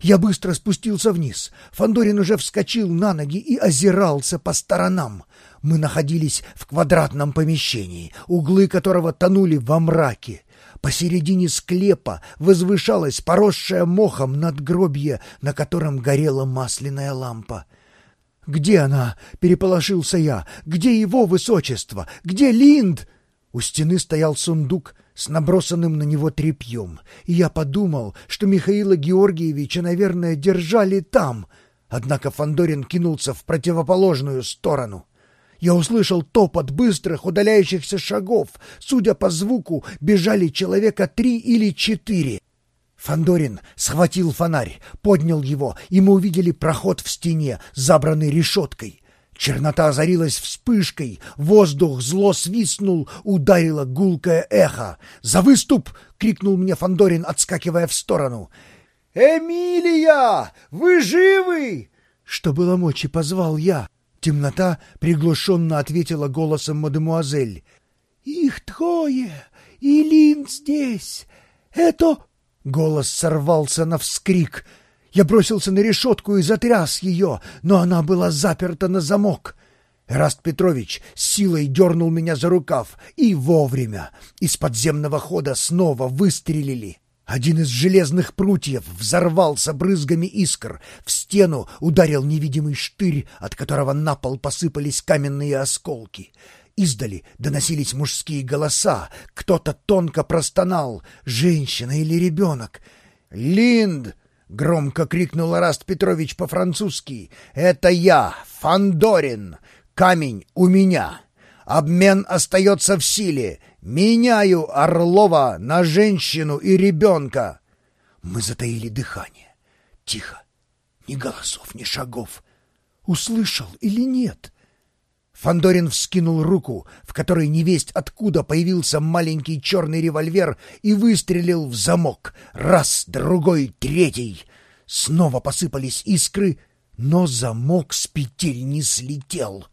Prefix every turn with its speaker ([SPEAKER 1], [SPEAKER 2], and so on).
[SPEAKER 1] Я быстро спустился вниз. Фандорин уже вскочил на ноги и озирался по сторонам. Мы находились в квадратном помещении, углы которого тонули во мраке. Посередине склепа возвышалась поросшая мохом надгробье, на котором горела масляная лампа. «Где она?» — переполошился я. «Где его высочество? Где Линд?» У стены стоял сундук с набросанным на него тряпьем, и я подумал, что Михаила Георгиевича, наверное, держали там. Однако Фандорин кинулся в противоположную сторону. Я услышал топот быстрых удаляющихся шагов. Судя по звуку, бежали человека три или четыре. Фандорин схватил фонарь, поднял его, и мы увидели проход в стене, забранный решеткой. Чернота озарилась вспышкой, воздух зло свистнул, ударило гулкое эхо. «За выступ!» — крикнул мне Фандорин, отскакивая в сторону. «Эмилия! Вы живы?» Что было мочи, позвал я. Темнота приглушенно ответила голосом мадемуазель. «Их трое, и здесь. Это...» Голос сорвался на вскрик — я бросился на решетку и затряс ее, но она была заперта на замок. Эраст Петрович силой дернул меня за рукав, и вовремя из подземного хода снова выстрелили. Один из железных прутьев взорвался брызгами искр. В стену ударил невидимый штырь, от которого на пол посыпались каменные осколки. Издали доносились мужские голоса. Кто-то тонко простонал. Женщина или ребенок. «Линд!» — громко крикнул Раст Петрович по-французски. «Это я, Фандорин! Камень у меня! Обмен остается в силе! Меняю Орлова на женщину и ребенка!» Мы затаили дыхание. Тихо. Ни голосов, ни шагов. Услышал или нет? — Фандорин вскинул руку, в которой невесть откуда появился маленький черный револьвер и выстрелил в замок. Раз, другой, третий. Снова посыпались искры, но замок с петель не слетел.